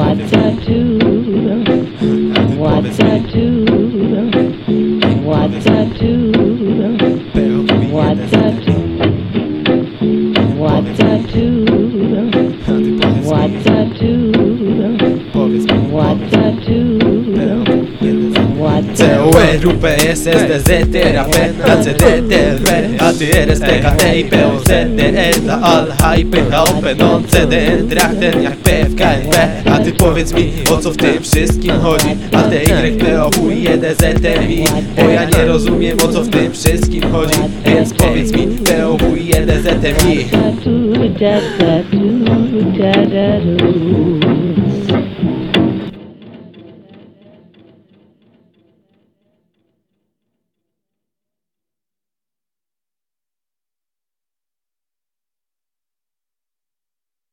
What I do? What I do? What I do? What I do? What I do? What I do? What I do? C-O-R-U-P-S S-D-Z-T-R-A-P A-C-D-T-R A-Ty R-S-T-K-T-I-P-O-Z-D-E Dla Al-Hypy, Hałpy, non CD Trachten jak P-F-K-N-P A ty powiedz mi, o co w tym wszystkim chodzi? A T Y P O W I E D Z T I Bo ja nie rozumiem, o co w tym wszystkim chodzi. Więc powiedz mi, P O W I E D Z T I